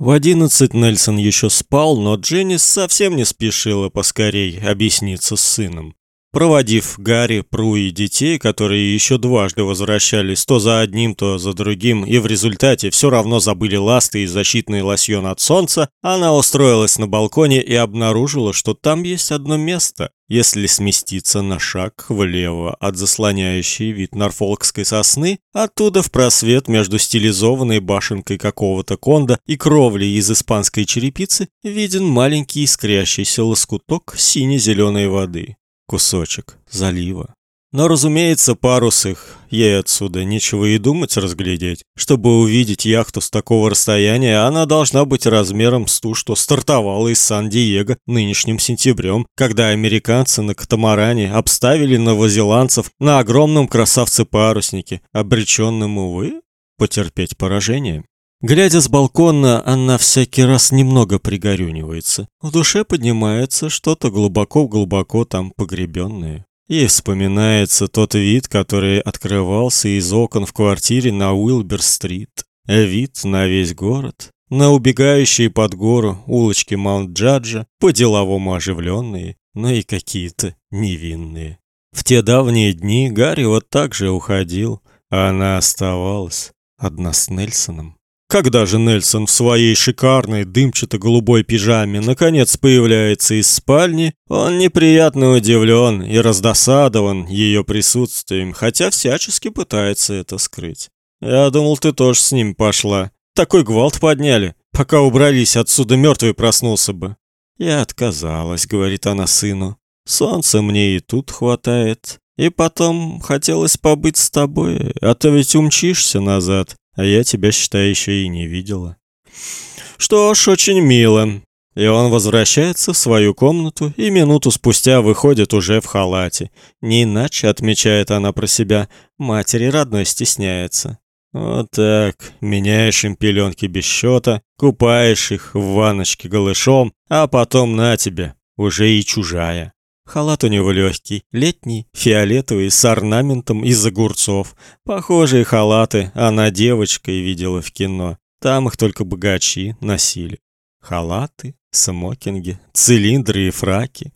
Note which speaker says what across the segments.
Speaker 1: В одиннадцать Нельсон еще спал, но Дженнис совсем не спешила поскорей объясниться с сыном. Проводив Гарри, Пру и детей, которые еще дважды возвращались то за одним, то за другим, и в результате все равно забыли ласты и защитный лосьон от солнца, она устроилась на балконе и обнаружила, что там есть одно место. Если сместиться на шаг влево от заслоняющей вид норфолкской сосны, оттуда в просвет между стилизованной башенкой какого-то конда и кровлей из испанской черепицы виден маленький искрящийся лоскуток сине-зеленой воды кусочек залива. Но, разумеется, парус их, ей отсюда нечего и думать разглядеть. Чтобы увидеть яхту с такого расстояния, она должна быть размером с ту, что стартовала из Сан-Диего нынешним сентябрем, когда американцы на катамаране обставили новозеландцев на огромном красавце-паруснике, обреченном, увы, потерпеть поражение. Глядя с балкона, она всякий раз немного пригорюнивается. В душе поднимается что-то глубоко-глубоко там погребенное. И вспоминается тот вид, который открывался из окон в квартире на Уилбер-стрит. Вид на весь город, на убегающие под гору улочки Маунт-Джаджа, по-деловому оживленные, но и какие-то невинные. В те давние дни Гарри вот так же уходил, а она оставалась одна с Нельсоном. Когда же Нельсон в своей шикарной дымчато-голубой пижаме наконец появляется из спальни, он неприятно удивлен и раздосадован ее присутствием, хотя всячески пытается это скрыть. «Я думал, ты тоже с ним пошла. Такой гвалт подняли. Пока убрались отсюда, мертвый проснулся бы». «Я отказалась», — говорит она сыну. «Солнца мне и тут хватает. И потом хотелось побыть с тобой, а то ведь умчишься назад а я тебя, считай, еще и не видела. Что ж, очень мило. И он возвращается в свою комнату и минуту спустя выходит уже в халате. Не иначе, отмечает она про себя, матери родной стесняется. Вот так, меняешь им пеленки без счета, купаешь их в ванночке голышом, а потом на тебе, уже и чужая. Халат у него легкий, летний, фиолетовый, с орнаментом из огурцов. Похожие халаты она девочкой видела в кино. Там их только богачи носили. Халаты, смокинги, цилиндры и фраки,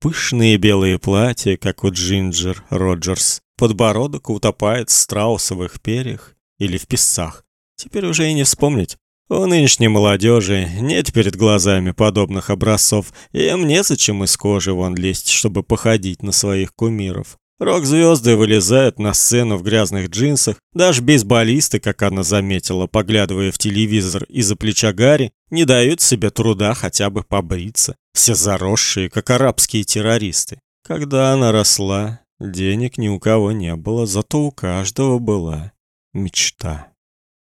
Speaker 1: пышные белые платья, как у Джинджер Роджерс. Подбородок утопает в страусовых перьях или в песцах. Теперь уже и не вспомнить. У нынешней молодежи нет перед глазами подобных образцов, и им незачем из кожи вон лезть, чтобы походить на своих кумиров. Рок-звезды вылезают на сцену в грязных джинсах, даже бейсболисты, как она заметила, поглядывая в телевизор из-за плеча Гарри, не дают себе труда хотя бы побриться, все заросшие, как арабские террористы. Когда она росла, денег ни у кого не было, зато у каждого была мечта.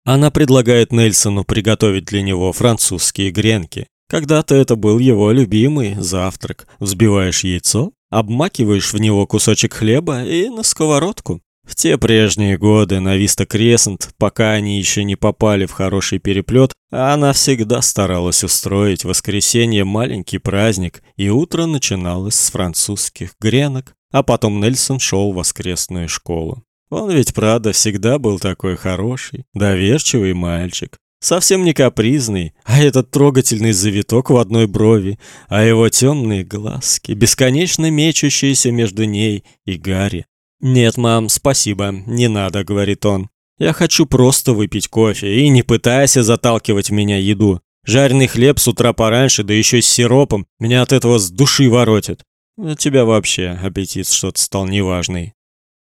Speaker 1: Она предлагает Нельсону приготовить для него французские гренки. Когда-то это был его любимый завтрак. Взбиваешь яйцо, обмакиваешь в него кусочек хлеба и на сковородку. В те прежние годы на Виста Кресент, пока они еще не попали в хороший переплет, она всегда старалась устроить в воскресенье маленький праздник, и утро начиналось с французских гренок, а потом Нельсон шел в воскресную школу. Он ведь, правда, всегда был такой хороший, доверчивый мальчик. Совсем не капризный, а этот трогательный завиток в одной брови, а его темные глазки, бесконечно мечущиеся между ней и Гарри. «Нет, мам, спасибо, не надо», — говорит он. «Я хочу просто выпить кофе, и не пытайся заталкивать в меня еду. Жареный хлеб с утра пораньше, да еще с сиропом, меня от этого с души воротит. У тебя вообще аппетит что-то стал неважный».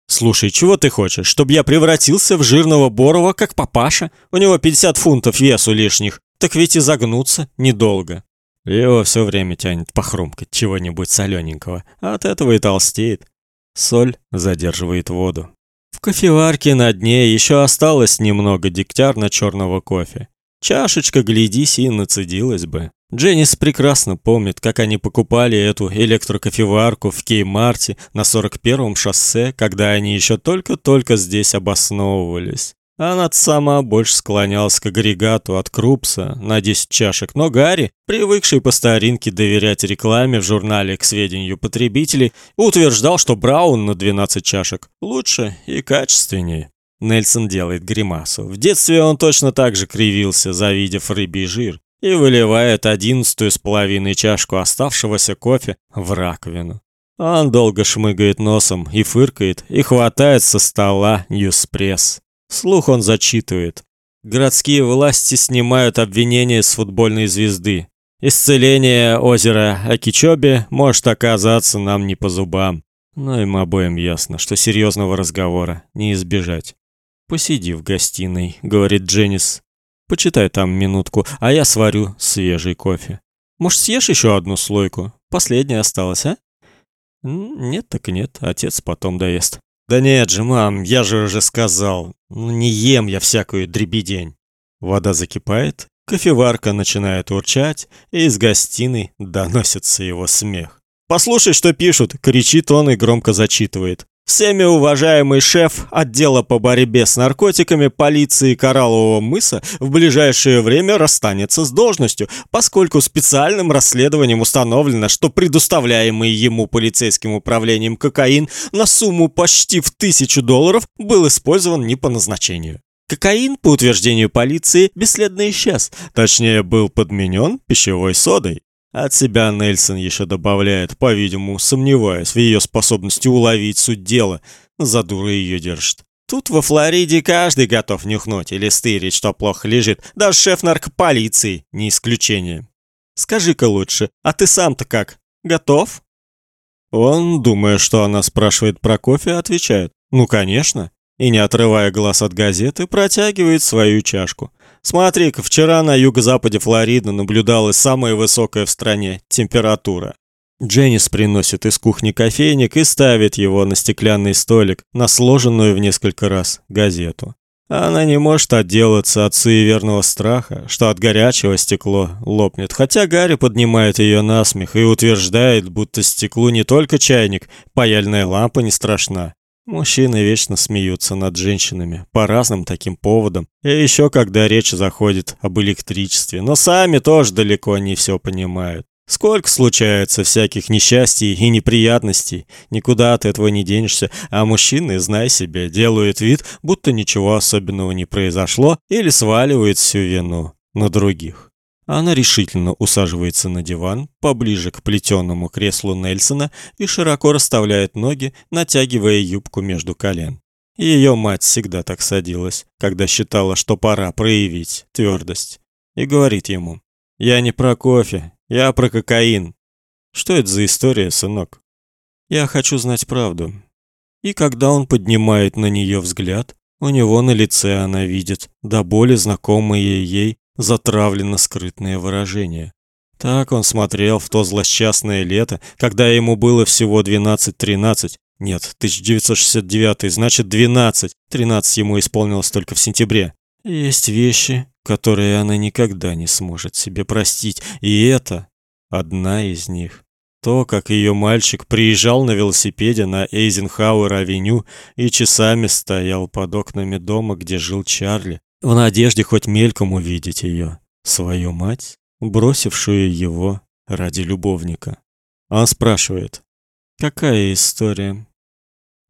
Speaker 1: «Слушай, чего ты хочешь? Чтобы я превратился в жирного Борова, как папаша? У него 50 фунтов весу лишних. Так ведь и загнуться недолго». Его все время тянет похрумкать чего-нибудь солененького, а от этого и толстеет. Соль задерживает воду. В кофеварке на дне еще осталось немного дегтярно-черного кофе. Чашечка, глядись, и нацедилась бы. Дженнис прекрасно помнит, как они покупали эту электрокофеварку в Кей-Марте на 41-м шоссе, когда они еще только-только здесь обосновывались. Она сама больше склонялась к агрегату от Крупса на 10 чашек, но Гарри, привыкший по старинке доверять рекламе в журнале к сведению потребителей, утверждал, что Браун на 12 чашек лучше и качественнее. Нельсон делает гримасу. В детстве он точно так же кривился, завидев рыбий жир. И выливает одиннадцатую с половиной чашку оставшегося кофе в раковину. Он долго шмыгает носом и фыркает, и хватает со стола ньюспресс. Слух он зачитывает. Городские власти снимают обвинения с футбольной звезды. Исцеление озера Акичоби может оказаться нам не по зубам. Но им обоим ясно, что серьезного разговора не избежать. «Посиди в гостиной», — говорит Дженнис. «Почитай там минутку, а я сварю свежий кофе. Может, съешь еще одну слойку? Последняя осталась, а?» «Нет так нет, отец потом доест». «Да нет же, мам, я же уже сказал. Ну, не ем я всякую дребедень». Вода закипает, кофеварка начинает урчать, и из гостиной доносится его смех. «Послушай, что пишут!» — кричит он и громко зачитывает. Всеми уважаемый шеф отдела по борьбе с наркотиками полиции Кораллового мыса в ближайшее время расстанется с должностью, поскольку специальным расследованием установлено, что предоставляемый ему полицейским управлением кокаин на сумму почти в тысячу долларов был использован не по назначению. Кокаин, по утверждению полиции, бесследно исчез, точнее был подменен пищевой содой. От себя Нельсон еще добавляет, по-видимому, сомневаясь в ее способности уловить суть дела. За дуру ее держит. Тут во Флориде каждый готов нюхнуть или стырить, что плохо лежит. Даже шеф наркополиции не исключение. Скажи-ка лучше, а ты сам-то как? Готов? Он, думая, что она спрашивает про кофе, отвечает. Ну, конечно. И не отрывая глаз от газеты, протягивает свою чашку. Смотри-ка, вчера на юго-западе Флориды наблюдалась самая высокая в стране температура. Дженнис приносит из кухни кофейник и ставит его на стеклянный столик, на сложенную в несколько раз газету. Она не может отделаться от суеверного страха, что от горячего стекло лопнет, хотя Гарри поднимает ее на смех и утверждает, будто стеклу не только чайник, паяльная лампа не страшна. Мужчины вечно смеются над женщинами по разным таким поводам, и еще когда речь заходит об электричестве, но сами тоже далеко не все понимают. Сколько случается всяких несчастий и неприятностей, никуда от этого не денешься, а мужчины, знай себе, делают вид, будто ничего особенного не произошло или сваливают всю вину на других. Она решительно усаживается на диван, поближе к плетеному креслу Нельсона и широко расставляет ноги, натягивая юбку между колен. Ее мать всегда так садилась, когда считала, что пора проявить твердость. И говорит ему, «Я не про кофе, я про кокаин». «Что это за история, сынок?» «Я хочу знать правду». И когда он поднимает на нее взгляд, у него на лице она видит до боли знакомые ей затравленно скрытное выражение. Так он смотрел в то злосчастное лето, когда ему было всего 12-13. Нет, 1969, значит 12. 13 ему исполнилось только в сентябре. Есть вещи, которые она никогда не сможет себе простить, и это одна из них. То, как ее мальчик приезжал на велосипеде на Эйзенхауэр-авеню и часами стоял под окнами дома, где жил Чарли, в надежде хоть мельком увидеть ее, свою мать, бросившую его ради любовника. Он спрашивает, «Какая история?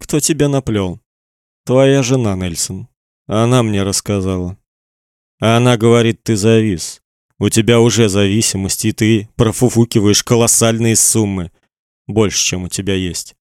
Speaker 1: Кто тебя наплел?» «Твоя жена, Нельсон. Она мне рассказала». А она говорит, ты завис. У тебя уже зависимость, и ты профуфукиваешь колоссальные суммы. Больше, чем у тебя есть.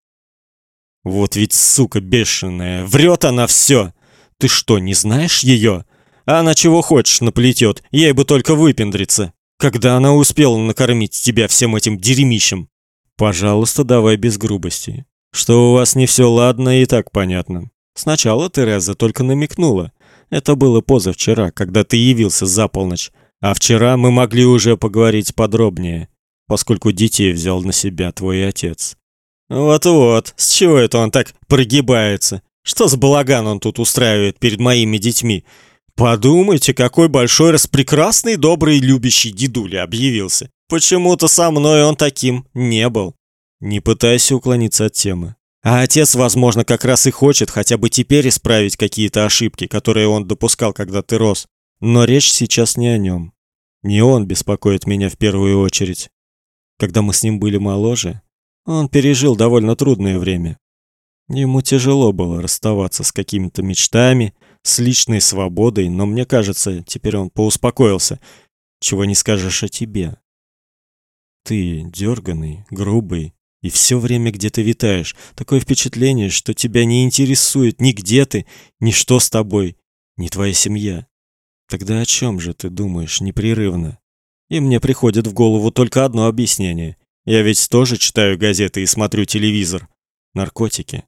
Speaker 1: Вот ведь сука бешеная. Врет она все. Ты что, не знаешь ее? А она чего хочешь наплетет, ей бы только выпендриться. Когда она успела накормить тебя всем этим дерьмищем? Пожалуйста, давай без грубости. Что у вас не все ладно и так понятно. Сначала Тереза только намекнула. Это было позавчера, когда ты явился за полночь. А вчера мы могли уже поговорить подробнее, поскольку детей взял на себя твой отец. Вот-вот, с чего это он так прогибается? Что за балаган он тут устраивает перед моими детьми? Подумайте, какой большой распрекрасный, добрый, любящий дедуля объявился. Почему-то со мной он таким не был. Не пытайся уклониться от темы. А отец, возможно, как раз и хочет хотя бы теперь исправить какие-то ошибки, которые он допускал, когда ты рос. Но речь сейчас не о нем. Не он беспокоит меня в первую очередь. Когда мы с ним были моложе, он пережил довольно трудное время. Ему тяжело было расставаться с какими-то мечтами, с личной свободой, но мне кажется, теперь он поуспокоился. чего не скажешь о тебе. Ты дерганый, грубый, и все время где-то витаешь. Такое впечатление, что тебя не интересует ни где ты, ни что с тобой, ни твоя семья. Тогда о чем же ты думаешь непрерывно? И мне приходит в голову только одно объяснение. Я ведь тоже читаю газеты и смотрю телевизор. Наркотики.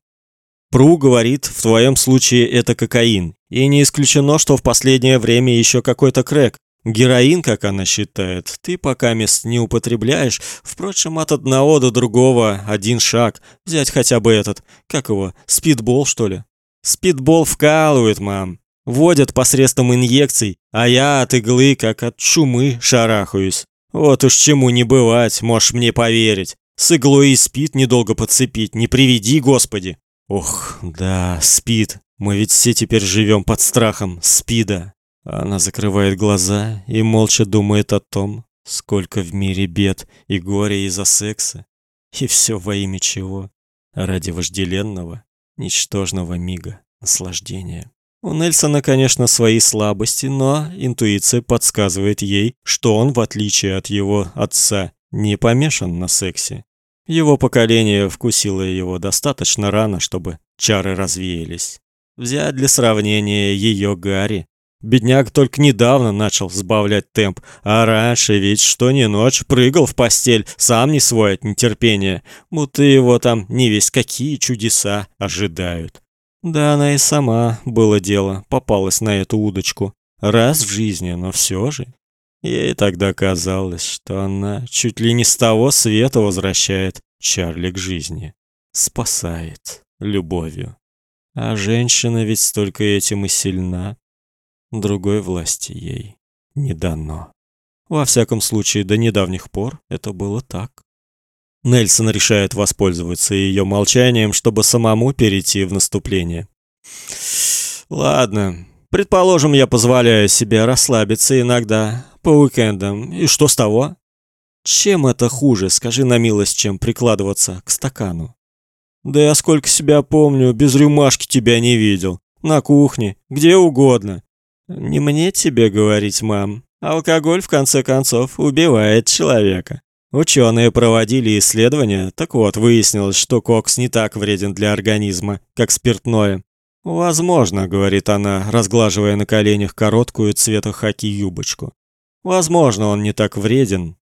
Speaker 1: Пру говорит, в твоем случае это кокаин. И не исключено, что в последнее время еще какой-то крэк. Героин, как она считает, ты пока мест не употребляешь. Впрочем, от одного до другого один шаг. Взять хотя бы этот, как его, спидбол, что ли? Спидбол вкалывает, мам. Водят посредством инъекций, а я от иглы, как от чумы, шарахаюсь. Вот уж чему не бывать, можешь мне поверить. С иглой и спит недолго подцепить, не приведи, Господи. Ох, да, спит. Мы ведь все теперь живем под страхом спида. Она закрывает глаза и молча думает о том, сколько в мире бед и горя из-за секса. И все во имя чего? Ради вожделенного, ничтожного мига, наслаждения. У Нельсона, конечно, свои слабости, но интуиция подсказывает ей, что он, в отличие от его отца, не помешан на сексе. Его поколение вкусило его достаточно рано, чтобы чары развеялись. Взять для сравнения ее Гарри, Бедняк только недавно начал сбавлять темп, а раньше ведь что ни ночь прыгал в постель, сам не свой от нетерпения, будто его там не весь какие чудеса ожидают. Да она и сама, было дело, попалась на эту удочку. Раз в жизни, но все же. Ей тогда казалось, что она чуть ли не с того света возвращает Чарли к жизни. Спасает любовью. А женщина ведь столько этим и сильна. Другой власти ей не дано. Во всяком случае, до недавних пор это было так. Нельсон решает воспользоваться ее молчанием, чтобы самому перейти в наступление. Ладно, предположим, я позволяю себе расслабиться иногда по уикендам. И что с того? Чем это хуже, скажи на милость, чем прикладываться к стакану? Да я сколько себя помню, без рюмашки тебя не видел. На кухне, где угодно. Не мне тебе говорить, мам. Алкоголь в конце концов убивает человека. Ученые проводили исследования, так вот, выяснилось, что кокс не так вреден для организма, как спиртное. Возможно, говорит она, разглаживая на коленях короткую цвета хаки юбочку. Возможно, он не так вреден,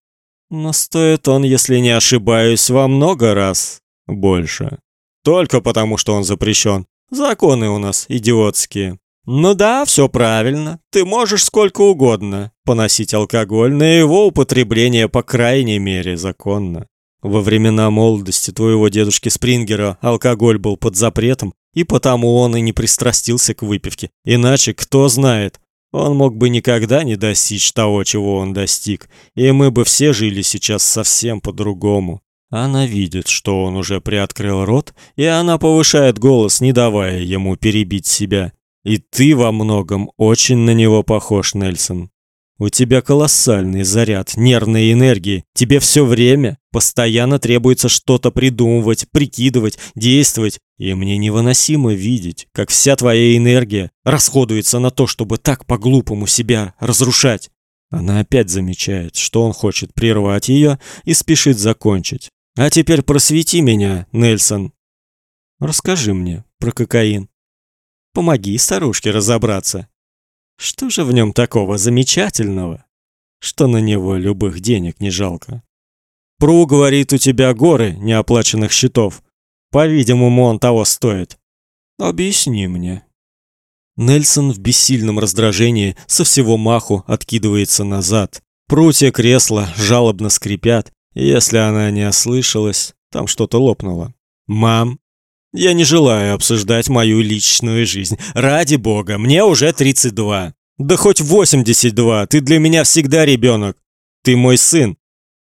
Speaker 1: но стоит он, если не ошибаюсь, во много раз больше. Только потому, что он запрещен. Законы у нас идиотские. Ну да, все правильно. Ты можешь сколько угодно поносить алкоголь, но его употребление по крайней мере законно. Во времена молодости твоего дедушки Спрингера алкоголь был под запретом, и потому он и не пристрастился к выпивке. Иначе кто знает, он мог бы никогда не достичь того, чего он достиг, и мы бы все жили сейчас совсем по-другому. Она видит, что он уже приоткрыл рот, и она повышает голос, не давая ему перебить себя. И ты во многом очень на него похож, Нельсон. У тебя колоссальный заряд нервной энергии. Тебе все время постоянно требуется что-то придумывать, прикидывать, действовать. И мне невыносимо видеть, как вся твоя энергия расходуется на то, чтобы так по-глупому себя разрушать. Она опять замечает, что он хочет прервать ее и спешит закончить. А теперь просвети меня, Нельсон. Расскажи мне про кокаин. Помоги старушке разобраться. Что же в нем такого замечательного, что на него любых денег не жалко? Пру говорит, у тебя горы неоплаченных счетов. По-видимому, он того стоит. Объясни мне. Нельсон в бессильном раздражении со всего маху откидывается назад. Прутья кресла жалобно скрипят. Если она не ослышалась, там что-то лопнуло. «Мам, я не желаю обсуждать мою личную жизнь. Ради бога, мне уже 32. Да хоть 82, ты для меня всегда ребенок. Ты мой сын.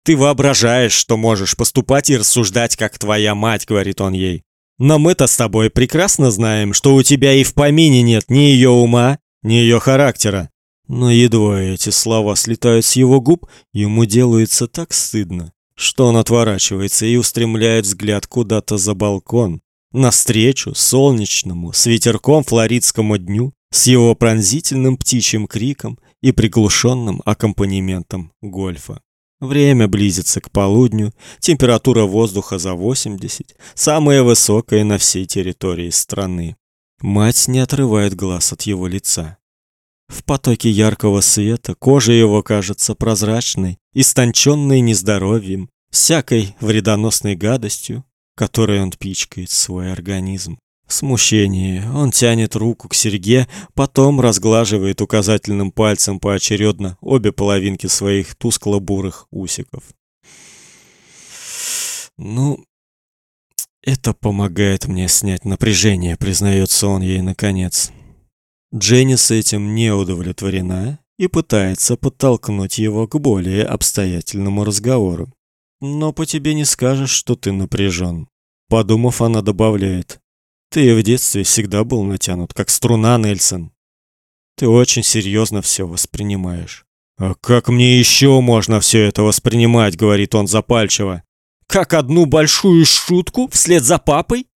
Speaker 1: Ты воображаешь, что можешь поступать и рассуждать, как твоя мать, говорит он ей. Но мы-то с тобой прекрасно знаем, что у тебя и в помине нет ни ее ума, ни ее характера. Но едва эти слова слетают с его губ, ему делается так стыдно, что он отворачивается и устремляет взгляд куда-то за балкон, навстречу солнечному, с ветерком флоридскому дню, с его пронзительным птичьим криком и приглушенным аккомпанементом гольфа. Время близится к полудню, температура воздуха за 80, самая высокая на всей территории страны. Мать не отрывает глаз от его лица. В потоке яркого света кожа его кажется прозрачной, истонченной нездоровьем, всякой вредоносной гадостью, которой он пичкает свой организм. В смущении он тянет руку к серьге, потом разглаживает указательным пальцем поочередно обе половинки своих тускло-бурых усиков. Ну, это помогает мне снять напряжение, признается он ей наконец. Дженни с этим не удовлетворена и пытается подтолкнуть его к более обстоятельному разговору. Но по тебе не скажешь, что ты напряжен. Подумав, она добавляет: ты в детстве всегда был натянут, как струна, Нельсон. Ты очень серьезно все воспринимаешь. А как мне еще можно все это воспринимать, говорит он запальчиво. Как одну большую шутку вслед за папой?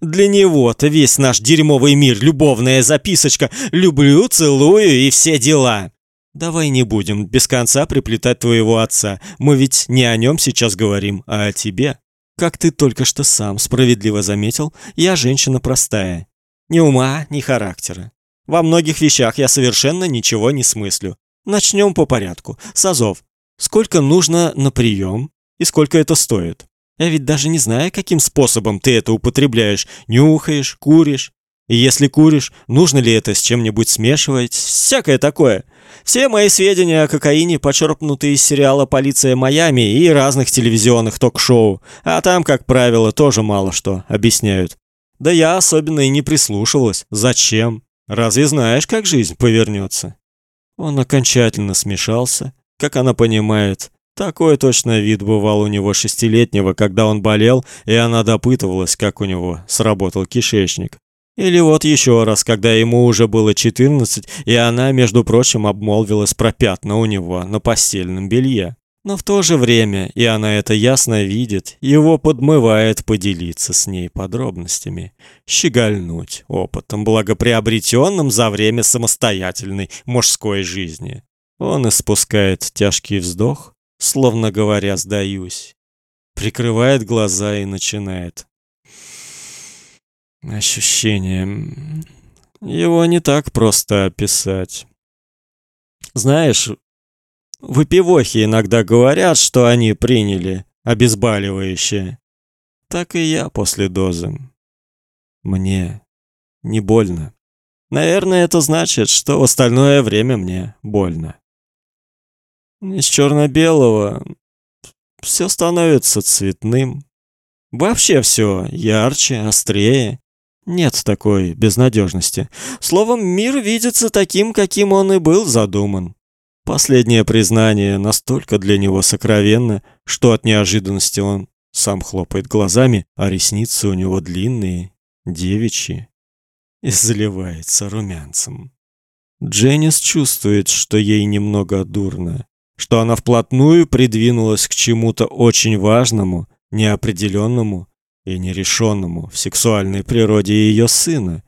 Speaker 1: Для него-то весь наш дерьмовый мир любовная записочка: люблю, целую и все дела. Давай не будем без конца приплетать твоего отца. Мы ведь не о нем сейчас говорим, а о тебе. Как ты только что сам справедливо заметил, я женщина простая. Ни ума, ни характера. Во многих вещах я совершенно ничего не смыслю. Начнем по порядку. Сазов. Сколько нужно на прием и сколько это стоит? Я ведь даже не знаю, каким способом ты это употребляешь. Нюхаешь, куришь. И если куришь, нужно ли это с чем-нибудь смешивать? Всякое такое. Все мои сведения о кокаине почерпнуты из сериала «Полиция Майами» и разных телевизионных ток-шоу, а там, как правило, тоже мало что объясняют. Да я особенно и не прислушивалась. Зачем? Разве знаешь, как жизнь повернется? Он окончательно смешался, как она понимает. Такой точно вид бывал у него шестилетнего, когда он болел, и она допытывалась, как у него сработал кишечник. Или вот еще раз, когда ему уже было 14, и она, между прочим, обмолвилась про пятна у него на постельном белье. Но в то же время, и она это ясно видит, его подмывает поделиться с ней подробностями, щегольнуть опытом, благоприобретенным за время самостоятельной мужской жизни. Он испускает тяжкий вздох, словно говоря «сдаюсь», прикрывает глаза и начинает Ощущение. Его не так просто описать. Знаешь, выпивохи иногда говорят, что они приняли обезболивающее. Так и я после дозы. Мне не больно. Наверное, это значит, что в остальное время мне больно. Из черно-белого все становится цветным. Вообще все ярче, острее. Нет такой безнадежности. Словом, мир видится таким, каким он и был задуман. Последнее признание настолько для него сокровенно, что от неожиданности он сам хлопает глазами, а ресницы у него длинные, девичьи, и заливается румянцем. Дженнис чувствует, что ей немного дурно, что она вплотную придвинулась к чему-то очень важному, неопределенному и нерешенному в сексуальной природе ее сына,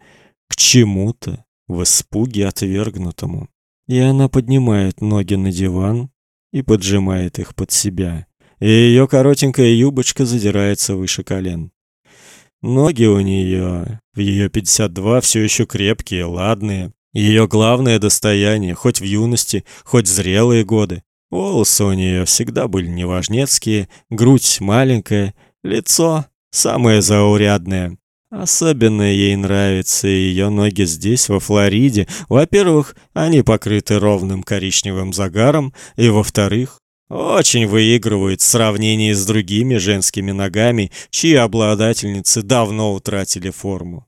Speaker 1: к чему-то в испуге отвергнутому. И она поднимает ноги на диван и поджимает их под себя. И ее коротенькая юбочка задирается выше колен. Ноги у нее в ее 52 все еще крепкие, ладные. Ее главное достояние, хоть в юности, хоть в зрелые годы. Волосы у нее всегда были неважнецкие, грудь маленькая, лицо самое заурядное. Особенно ей нравятся ее ноги здесь, во Флориде. Во-первых, они покрыты ровным коричневым загаром, и во-вторых, очень выигрывают в сравнении с другими женскими ногами, чьи обладательницы давно утратили форму.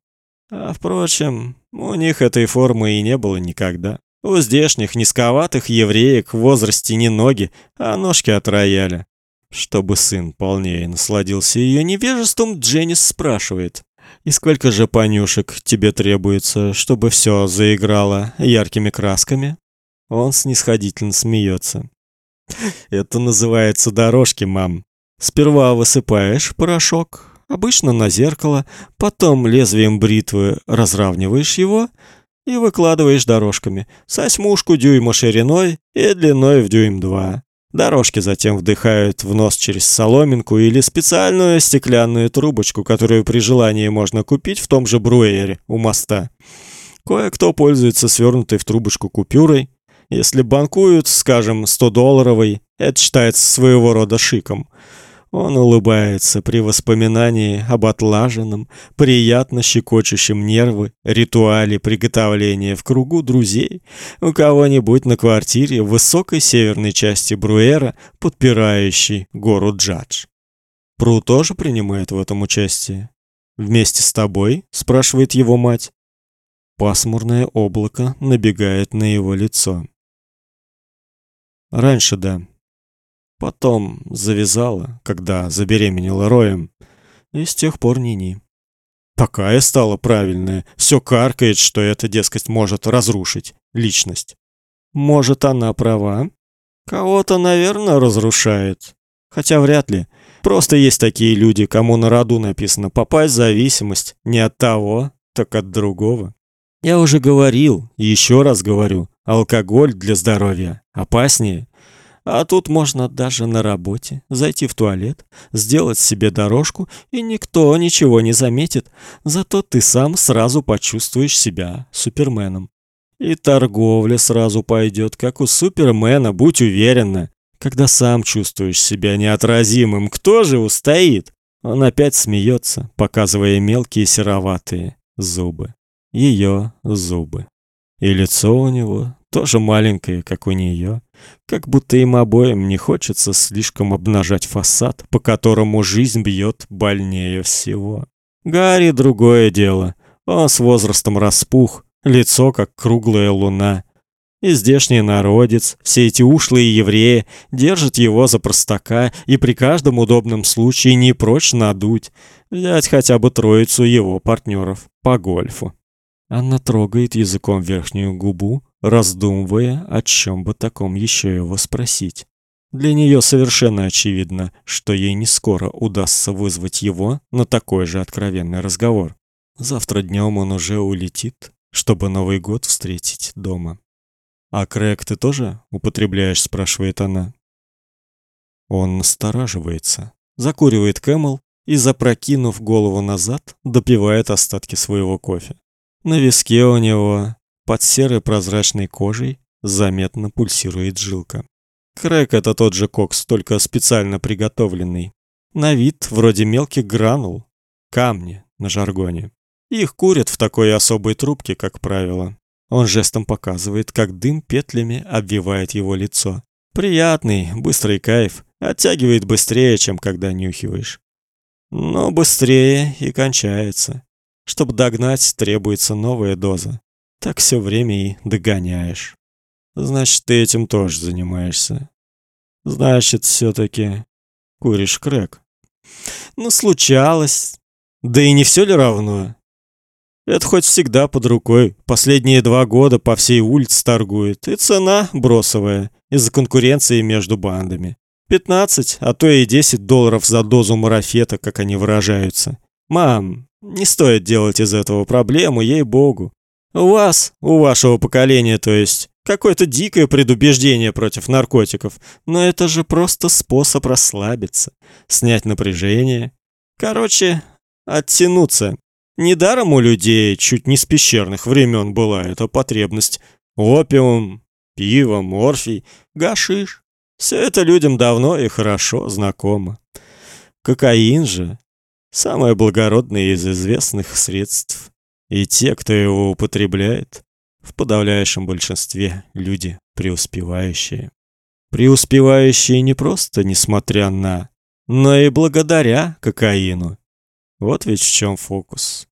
Speaker 1: А впрочем, у них этой формы и не было никогда. У здешних низковатых евреек в возрасте не ноги, а ножки от рояля. Чтобы сын полнее насладился ее невежеством, Дженнис спрашивает: "И сколько же понюшек тебе требуется, чтобы все заиграло яркими красками?" Он снисходительно смеется. "Это называется дорожки, мам. Сперва высыпаешь порошок, обычно на зеркало, потом лезвием бритвы разравниваешь его, и выкладываешь дорожками с осьмушку дюйма шириной и длиной в дюйм два. Дорожки затем вдыхают в нос через соломинку или специальную стеклянную трубочку, которую при желании можно купить в том же бруэре у моста. Кое-кто пользуется свернутой в трубочку купюрой. Если банкуют, скажем, 100-долларовой, это считается своего рода шиком. Он улыбается при воспоминании об отлаженном, приятно щекочущем нервы ритуале приготовления в кругу друзей у кого-нибудь на квартире в высокой северной части Бруэра, подпирающей гору Джадж. Пру тоже принимает в этом участие. Вместе с тобой, спрашивает его мать. Пасмурное облако набегает на его лицо. Раньше да. Потом завязала, когда забеременела Роем, и с тех пор ни-ни. Такая стала правильная, все каркает, что это, дескать, может разрушить личность. Может, она права? Кого-то, наверное, разрушает. Хотя вряд ли. Просто есть такие люди, кому на роду написано попасть в зависимость не от того, так от другого. Я уже говорил, еще раз говорю, алкоголь для здоровья опаснее, а тут можно даже на работе зайти в туалет, сделать себе дорожку, и никто ничего не заметит. Зато ты сам сразу почувствуешь себя суперменом. И торговля сразу пойдет, как у супермена, будь уверена. Когда сам чувствуешь себя неотразимым, кто же устоит? Он опять смеется, показывая мелкие сероватые зубы. Ее зубы. И лицо у него тоже маленькое, как у нее, как будто им обоим не хочется слишком обнажать фасад, по которому жизнь бьет больнее всего. Гарри другое дело. Он с возрастом распух, лицо как круглая луна. И здешний народец, все эти ушлые евреи держат его за простака и при каждом удобном случае не прочь надуть, взять хотя бы троицу его партнеров по гольфу. Она трогает языком верхнюю губу, раздумывая, о чем бы таком еще его спросить. Для нее совершенно очевидно, что ей не скоро удастся вызвать его на такой же откровенный разговор. Завтра днем он уже улетит, чтобы Новый год встретить дома. А крэк ты тоже употребляешь, спрашивает она. Он настораживается, закуривает Camel и запрокинув голову назад, допивает остатки своего кофе. На виске у него под серой прозрачной кожей заметно пульсирует жилка. Крэк это тот же кокс, только специально приготовленный. На вид вроде мелких гранул, камни на жаргоне. Их курят в такой особой трубке, как правило. Он жестом показывает, как дым петлями обвивает его лицо. Приятный, быстрый кайф, оттягивает быстрее, чем когда нюхиваешь. Но быстрее и кончается. Чтобы догнать, требуется новая доза. Так все время и догоняешь. Значит, ты этим тоже занимаешься. Значит, все таки куришь крэк. Ну, случалось. Да и не все ли равно? Это хоть всегда под рукой. Последние два года по всей улице торгует. И цена бросовая из-за конкуренции между бандами. 15, а то и 10 долларов за дозу марафета, как они выражаются. Мам, не стоит делать из этого проблему, ей-богу. У вас, у вашего поколения, то есть, какое-то дикое предубеждение против наркотиков, но это же просто способ расслабиться, снять напряжение. Короче, оттянуться. Недаром у людей чуть не с пещерных времен была эта потребность. Опиум, пиво, морфий, гашиш. Все это людям давно и хорошо знакомо. Кокаин же самое благородное из известных средств. И те, кто его употребляет, в подавляющем большинстве люди преуспевающие. Преуспевающие не просто несмотря на, но и благодаря кокаину. Вот ведь в чем фокус.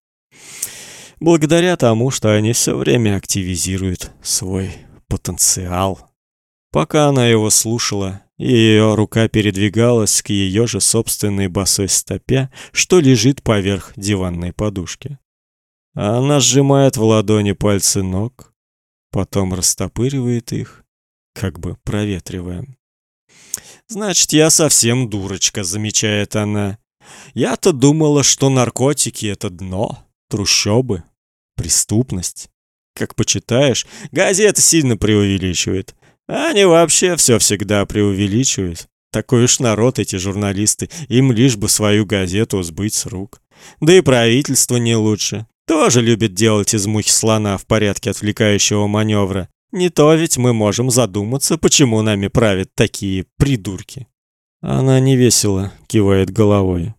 Speaker 1: Благодаря тому, что они все время активизируют свой потенциал. Пока она его слушала, ее рука передвигалась к ее же собственной босой стопе, что лежит поверх диванной подушки. Она сжимает в ладони пальцы ног, потом растопыривает их, как бы проветривая. Значит, я совсем дурочка, замечает она. Я-то думала, что наркотики это дно, трущобы, преступность. как почитаешь, газета сильно преувеличивает. Они вообще все всегда преувеличивают. Такой уж народ эти журналисты, им лишь бы свою газету сбыть с рук. Да и правительство не лучше. Тоже любит делать из мухи слона в порядке отвлекающего маневра. Не то ведь мы можем задуматься, почему нами правят такие придурки. Она невесело кивает головой.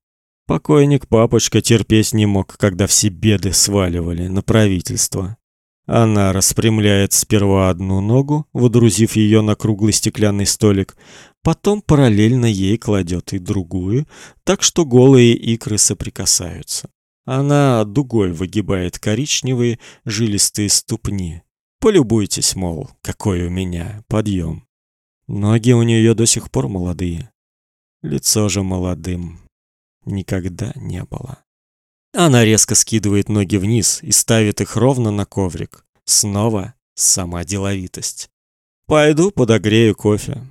Speaker 1: Покойник папочка терпеть не мог, когда все беды сваливали на правительство. Она распрямляет сперва одну ногу, водрузив ее на круглый стеклянный столик, потом параллельно ей кладет и другую, так что голые икры соприкасаются. Она дугой выгибает коричневые жилистые ступни. Полюбуйтесь, мол, какой у меня подъем. Ноги у нее до сих пор молодые. Лицо же молодым никогда не было. Она резко скидывает ноги вниз и ставит их ровно на коврик. Снова сама деловитость. Пойду подогрею кофе.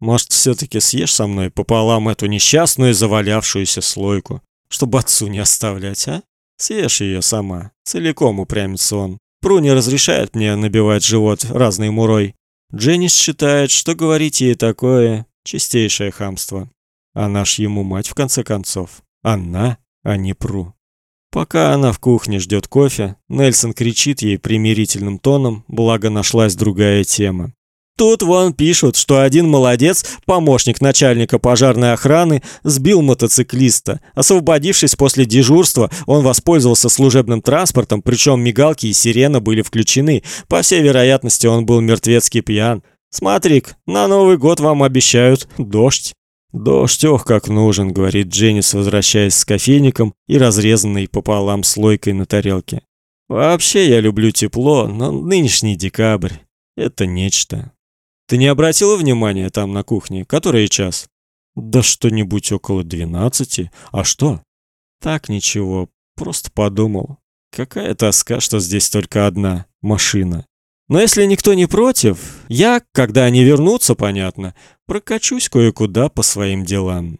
Speaker 1: Может, все таки съешь со мной пополам эту несчастную завалявшуюся слойку, чтобы отцу не оставлять, а? Съешь ее сама, целиком упрямится он. Пру не разрешает мне набивать живот разной мурой. Дженнис считает, что говорить ей такое чистейшее хамство. Она ж ему мать в конце концов. Она, а не Пру. Пока она в кухне ждет кофе, Нельсон кричит ей примирительным тоном, благо нашлась другая тема. Тут вон пишут, что один молодец, помощник начальника пожарной охраны, сбил мотоциклиста. Освободившись после дежурства, он воспользовался служебным транспортом, причем мигалки и сирена были включены. По всей вероятности, он был мертвецки пьян. смотри на Новый год вам обещают дождь. «Дождь, ох, как нужен», — говорит Дженнис, возвращаясь с кофейником и разрезанной пополам слойкой на тарелке. «Вообще я люблю тепло, но нынешний декабрь — это нечто». «Ты не обратила внимания там на кухне? Который час?» «Да что-нибудь около двенадцати. А что?» «Так ничего, просто подумал. Какая тоска, что здесь только одна машина». Но если никто не против, я, когда они вернутся, понятно, прокачусь кое-куда по своим делам.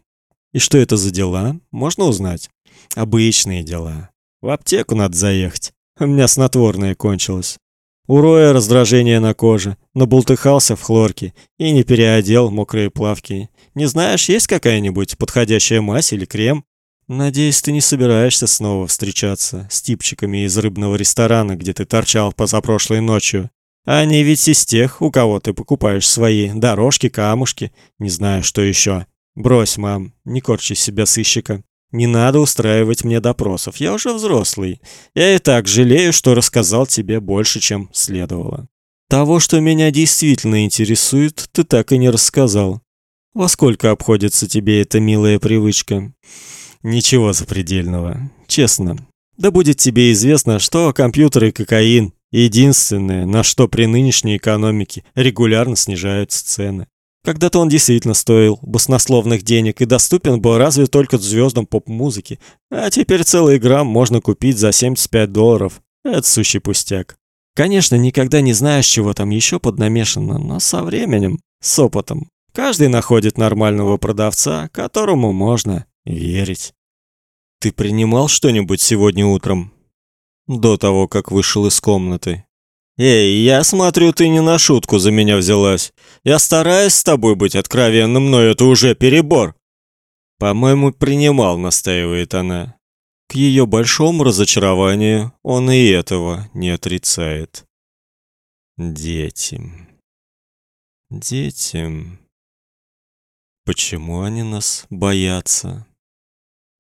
Speaker 1: И что это за дела, можно узнать. Обычные дела. В аптеку надо заехать. У меня снотворное кончилось. У Роя раздражение на коже, набултыхался в хлорке и не переодел мокрые плавки. Не знаешь, есть какая-нибудь подходящая мазь или крем? Надеюсь, ты не собираешься снова встречаться с типчиками из рыбного ресторана, где ты торчал позапрошлой ночью. Они ведь из тех, у кого ты покупаешь свои дорожки, камушки, не знаю, что еще. Брось, мам, не корчи себя сыщика. Не надо устраивать мне допросов. Я уже взрослый. Я и так жалею, что рассказал тебе больше, чем следовало. Того, что меня действительно интересует, ты так и не рассказал. Во сколько обходится тебе эта милая привычка? Ничего запредельного, честно. Да будет тебе известно, что компьютер и кокаин Единственное, на что при нынешней экономике регулярно снижаются цены. Когда-то он действительно стоил баснословных денег и доступен был разве только звездам поп-музыки, а теперь целый грамм можно купить за 75 долларов. Это сущий пустяк. Конечно, никогда не знаешь, чего там еще поднамешано, но со временем, с опытом, каждый находит нормального продавца, которому можно верить. Ты принимал что-нибудь сегодня утром? до того, как вышел из комнаты. «Эй, я смотрю, ты не на шутку за меня взялась. Я стараюсь с тобой быть откровенным, но это уже перебор». «По-моему, принимал», — настаивает она. К ее большому разочарованию он и этого не отрицает. Дети. Дети. Почему они нас боятся?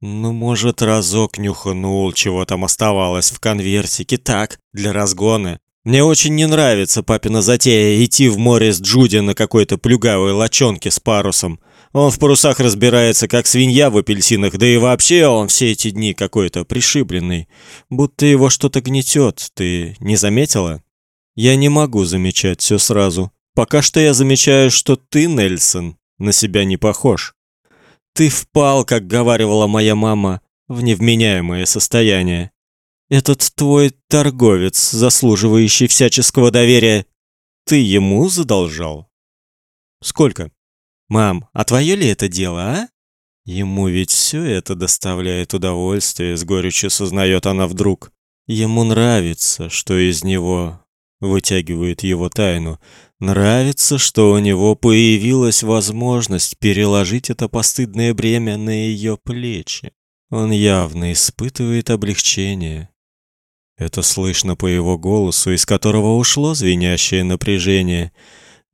Speaker 1: Ну, может, разок нюханул, чего там оставалось в конвертике, так, для разгона. Мне очень не нравится папина затея идти в море с Джуди на какой-то плюгавой лочонке с парусом. Он в парусах разбирается, как свинья в апельсинах, да и вообще он все эти дни какой-то пришибленный. Будто его что-то гнетет, ты не заметила? Я не могу замечать все сразу. Пока что я замечаю, что ты, Нельсон, на себя не похож. Ты впал, как говаривала моя мама, в невменяемое состояние. Этот твой торговец, заслуживающий всяческого доверия, ты ему задолжал? Сколько? Мам, а твое ли это дело, а? Ему ведь все это доставляет удовольствие, с горечью сознает она вдруг. Ему нравится, что из него вытягивает его тайну. Нравится, что у него появилась возможность переложить это постыдное бремя на ее плечи. Он явно испытывает облегчение. Это слышно по его голосу, из которого ушло звенящее напряжение.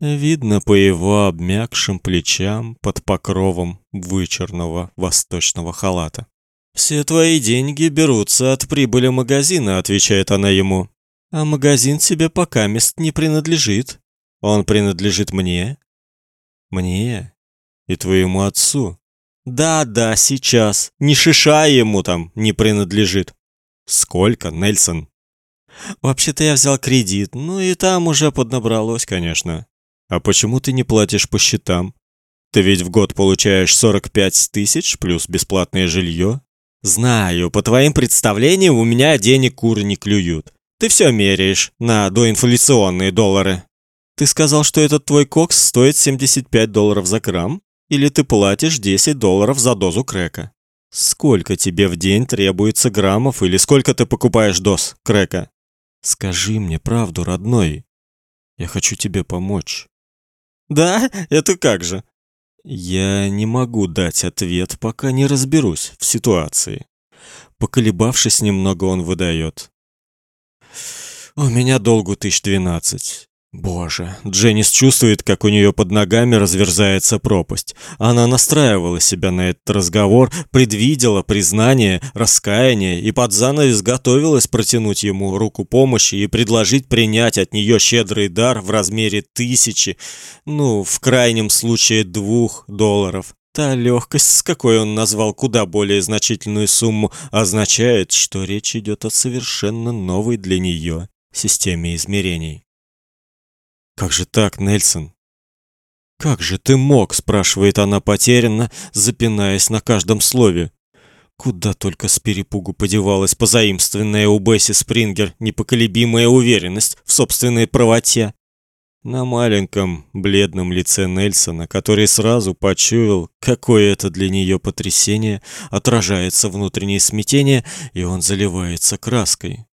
Speaker 1: Видно по его обмякшим плечам под покровом вычерного восточного халата. «Все твои деньги берутся от прибыли магазина», — отвечает она ему. «А магазин тебе пока мест не принадлежит. Он принадлежит мне, мне и твоему отцу. Да-да, сейчас. Ни шиша ему там не принадлежит. Сколько, Нельсон? Вообще-то я взял кредит, ну и там уже поднабралось, конечно. А почему ты не платишь по счетам? Ты ведь в год получаешь 45 тысяч плюс бесплатное жилье. Знаю, по твоим представлениям у меня денег куры не клюют. Ты все меряешь на доинфляционные доллары. Ты сказал, что этот твой кокс стоит 75 долларов за грамм? Или ты платишь 10 долларов за дозу крека? Сколько тебе в день требуется граммов или сколько ты покупаешь доз крека? Скажи мне правду, родной. Я хочу тебе помочь. Да? Это как же? Я не могу дать ответ, пока не разберусь в ситуации. Поколебавшись немного, он выдает. У меня долгу тысяч двенадцать. Боже, Дженнис чувствует, как у нее под ногами разверзается пропасть. Она настраивала себя на этот разговор, предвидела признание, раскаяние и под занавес готовилась протянуть ему руку помощи и предложить принять от нее щедрый дар в размере тысячи, ну, в крайнем случае двух долларов. Та легкость, с какой он назвал куда более значительную сумму, означает, что речь идет о совершенно новой для нее системе измерений. Как же так, Нельсон? Как же ты мог, спрашивает она потерянно, запинаясь на каждом слове. Куда только с перепугу подевалась позаимствованная у Бесси Спрингер непоколебимая уверенность в собственной правоте. На маленьком бледном лице Нельсона, который сразу почуял, какое это для нее потрясение, отражается внутреннее смятение, и он заливается краской.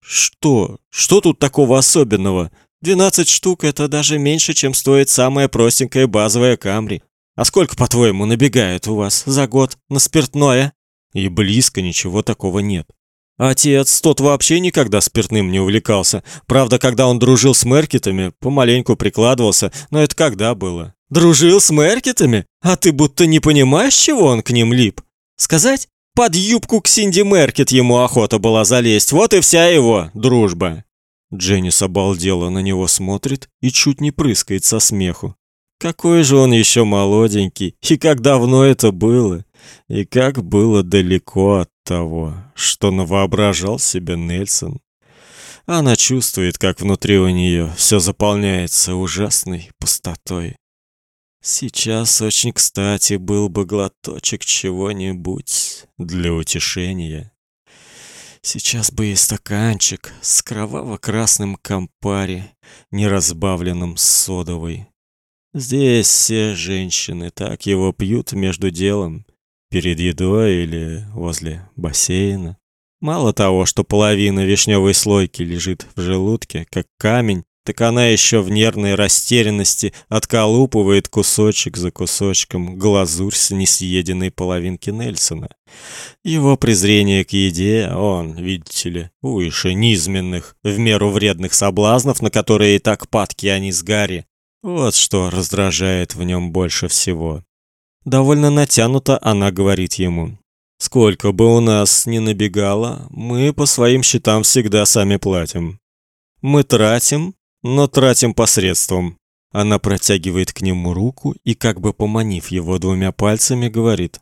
Speaker 1: Что? Что тут такого особенного? 12 штук это даже меньше, чем стоит самая простенькая базовая Камри. А сколько, по-твоему, набегает у вас за год на спиртное? И близко ничего такого нет. Отец тот вообще никогда спиртным не увлекался. Правда, когда он дружил с Меркетами, помаленьку прикладывался, но это когда было? Дружил с Меркетами? А ты будто не понимаешь, чего он к ним лип? Сказать? Под юбку к Синди Меркет ему охота была залезть, вот и вся его дружба. Дженнис обалдела на него смотрит и чуть не прыскает со смеху. Какой же он еще молоденький, и как давно это было, и как было далеко от того, что навоображал себе Нельсон. Она чувствует, как внутри у нее все заполняется ужасной пустотой. Сейчас очень кстати был бы глоточек чего-нибудь для утешения. Сейчас бы и стаканчик с кроваво-красным кампари, не разбавленным содовой. Здесь все женщины так его пьют между делом, перед едой или возле бассейна. Мало того, что половина вишневой слойки лежит в желудке, как камень, так она еще в нервной растерянности отколупывает кусочек за кусочком глазурь с несъеденной половинки Нельсона. Его презрение к еде, он, видите ли, выше низменных, в меру вредных соблазнов, на которые и так падки они с Гарри. Вот что раздражает в нем больше всего. Довольно натянуто она говорит ему. «Сколько бы у нас ни набегало, мы по своим счетам всегда сами платим. Мы тратим, но тратим посредством. Она протягивает к нему руку и, как бы поманив его двумя пальцами, говорит.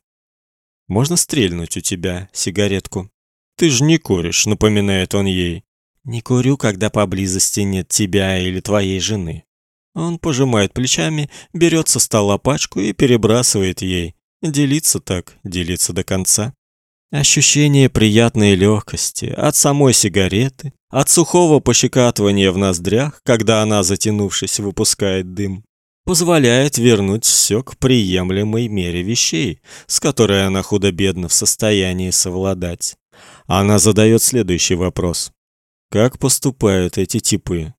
Speaker 1: «Можно стрельнуть у тебя сигаретку?» «Ты же не куришь», — напоминает он ей. «Не курю, когда поблизости нет тебя или твоей жены». Он пожимает плечами, берет со стола пачку и перебрасывает ей. Делиться так, делиться до конца. Ощущение приятной легкости от самой сигареты, от сухого пощекатывания в ноздрях, когда она, затянувшись, выпускает дым, позволяет вернуть все к приемлемой мере вещей, с которой она худо-бедно в состоянии совладать. Она задает следующий вопрос. Как поступают эти типы?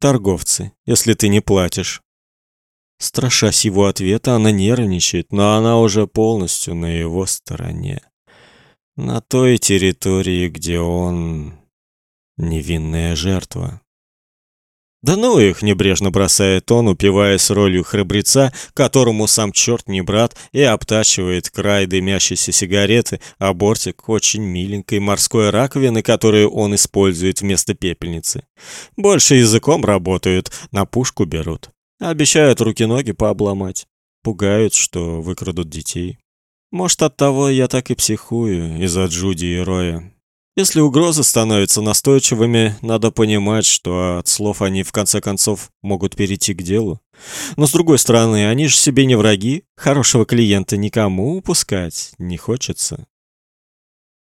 Speaker 1: Торговцы, если ты не платишь. Страшась его ответа, она нервничает, но она уже полностью на его стороне. На той территории, где он невинная жертва. Да ну их, небрежно бросает он, упиваясь ролью храбреца, которому сам черт не брат, и обтачивает край дымящейся сигареты, а бортик очень миленькой морской раковины, которую он использует вместо пепельницы. Больше языком работают, на пушку берут. Обещают руки-ноги пообломать. Пугают, что выкрадут детей. Может, от того я так и психую из-за Джуди и Роя. Если угрозы становятся настойчивыми, надо понимать, что от слов они в конце концов могут перейти к делу. Но с другой стороны, они же себе не враги, хорошего клиента никому упускать не хочется.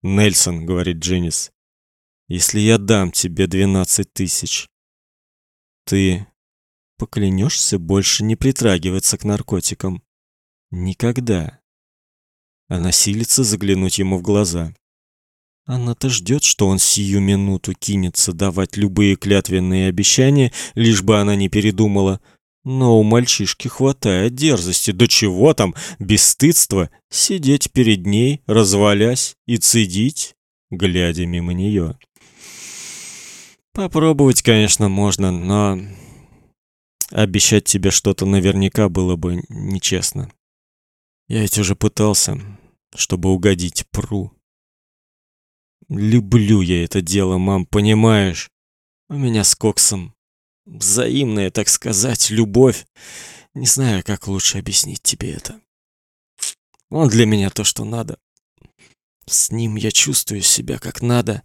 Speaker 1: «Нельсон», — говорит Дженнис, — «если я дам тебе двенадцать тысяч, ты поклянешься больше не притрагиваться к наркотикам? Никогда». Она силится заглянуть ему в глаза. Она-то ждет, что он сию минуту кинется давать любые клятвенные обещания, лишь бы она не передумала. Но у мальчишки хватает дерзости, до чего там, бесстыдства, сидеть перед ней, развалясь и цедить, глядя мимо нее. Попробовать, конечно, можно, но обещать тебе что-то наверняка было бы нечестно. Я ведь уже пытался, чтобы угодить Пру. Люблю я это дело, мам, понимаешь? У меня с Коксом взаимная, так сказать, любовь. Не знаю, как лучше объяснить тебе это. Он для меня то, что надо. С ним я чувствую себя как надо.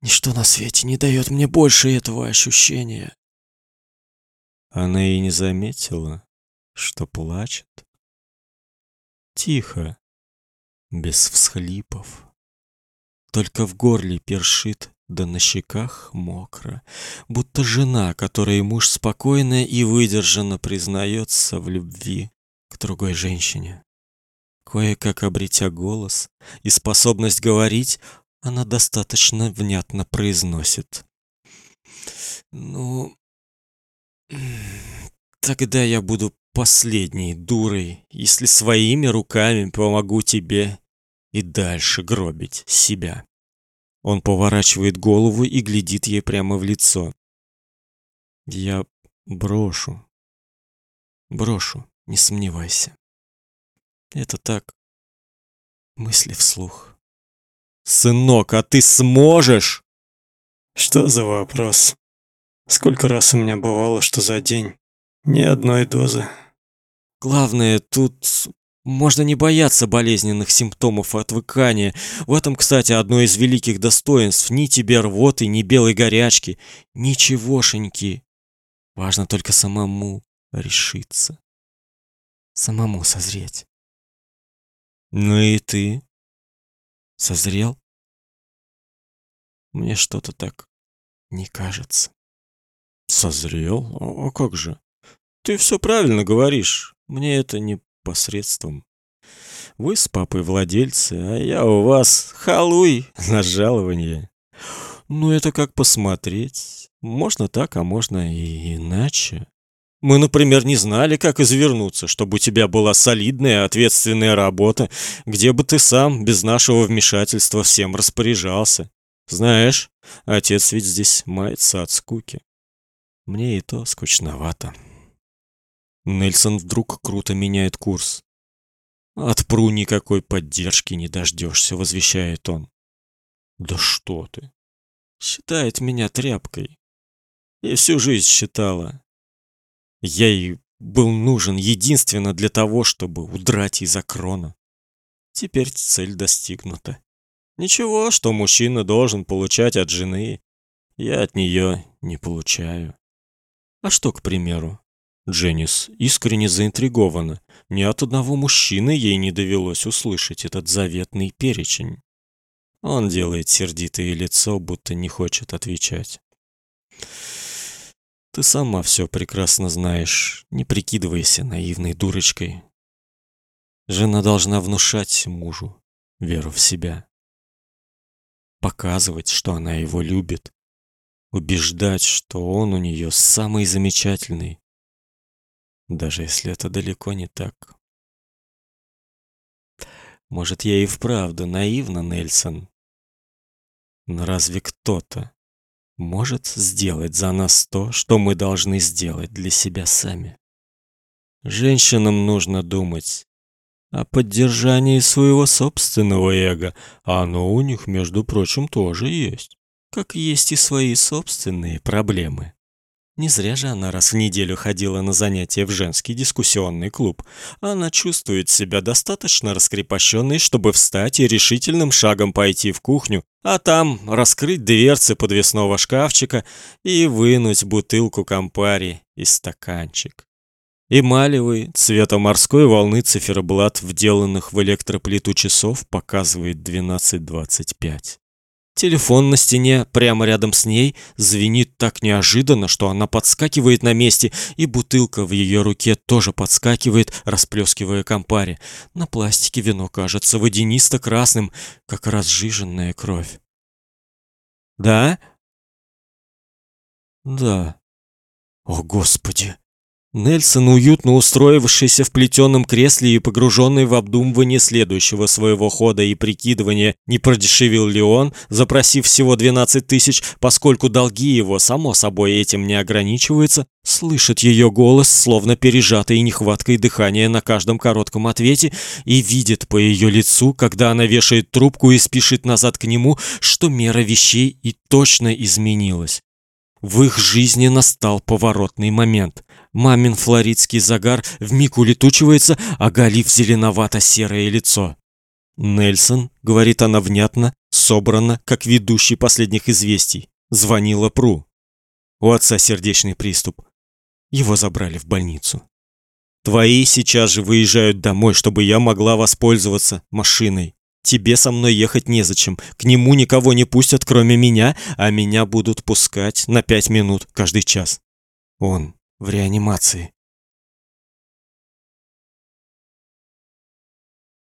Speaker 1: Ничто на свете не дает мне больше этого ощущения. Она и не заметила, что плачет. Тихо, без всхлипов. Только в горле першит, да на щеках мокро, будто жена, которой муж спокойно и выдержанно признается в любви к другой женщине. Кое-как обретя голос и способность говорить, она достаточно внятно произносит. «Ну, тогда я буду последней дурой, если своими руками помогу тебе и дальше гробить себя. Он поворачивает голову и глядит ей прямо в лицо. Я брошу. Брошу, не сомневайся. Это так. Мысли вслух. Сынок, а ты сможешь?
Speaker 2: Что за вопрос? Сколько раз у меня бывало, что за день ни одной дозы.
Speaker 1: Главное, тут можно не бояться болезненных симптомов отвыкания. В этом, кстати, одно из великих достоинств. Ни тебе рвоты, ни белой горячки. Ничегошеньки. Важно только самому решиться. Самому созреть. Ну и ты? Созрел? Мне что-то так не кажется. Созрел? А, а как же? Ты все правильно говоришь. Мне это не посредством. Вы с папой владельцы, а я у вас халуй на жалование. Ну, это как посмотреть. Можно так, а можно и иначе. Мы, например, не знали, как извернуться, чтобы у тебя была солидная, ответственная работа, где бы ты сам, без нашего вмешательства, всем распоряжался. Знаешь, отец ведь здесь мается от скуки. Мне и то скучновато. Нельсон вдруг круто меняет курс. «От Пру никакой поддержки не дождешься», — возвещает он. «Да что ты!» «Считает меня тряпкой. И всю жизнь считала. Я ей был нужен единственно для того, чтобы удрать из окрона. Теперь цель достигнута. Ничего, что мужчина должен получать от жены, я от нее не получаю. А что, к примеру, Дженнис искренне заинтригована. Ни от одного мужчины ей не довелось услышать этот заветный перечень. Он делает сердитое лицо, будто не хочет отвечать. Ты сама все прекрасно знаешь. Не прикидывайся наивной дурочкой. Жена должна внушать мужу веру в себя. показывать, что она его любит, убеждать, что он у нее самый замечательный, даже если это далеко не так. Может, я и вправду наивна, Нельсон. Но разве кто-то может сделать за нас то, что мы должны сделать для себя сами? Женщинам нужно думать о поддержании своего собственного эго, а оно у них, между прочим, тоже есть, как есть и свои собственные проблемы. Не зря же она раз в неделю ходила на занятия в женский дискуссионный клуб. Она чувствует себя достаточно раскрепощенной, чтобы встать и решительным шагом пойти в кухню, а там раскрыть дверцы подвесного шкафчика и вынуть бутылку кампари и стаканчик. Эмалевый, цвета морской волны циферблат, вделанных в электроплиту часов, показывает 12.25. Телефон на стене, прямо рядом с ней, звенит так неожиданно, что она подскакивает на месте, и бутылка в ее руке тоже подскакивает, расплескивая компари. На пластике вино кажется водянисто-красным, как разжиженная кровь. «Да?» «Да». «О, Господи!» Нельсон, уютно устроившийся в плетеном кресле и погруженный в обдумывание следующего своего хода и прикидывания, не продешевил ли он, запросив всего 12 тысяч, поскольку долги его, само собой, этим не ограничиваются, слышит ее голос, словно пережатый нехваткой дыхания на каждом коротком ответе, и видит по ее лицу, когда она вешает трубку и спешит назад к нему, что мера вещей и точно изменилась. В их жизни настал поворотный момент. Мамин флоридский загар вмиг улетучивается, оголив зеленовато-серое лицо. «Нельсон», — говорит она внятно, собрана, как ведущий последних известий. Звонила Пру. У отца сердечный приступ. Его забрали в больницу. Твои сейчас же выезжают домой, чтобы я могла воспользоваться машиной. Тебе со мной ехать незачем. К нему никого не пустят, кроме меня, а меня будут пускать на пять минут каждый час. Он в реанимации.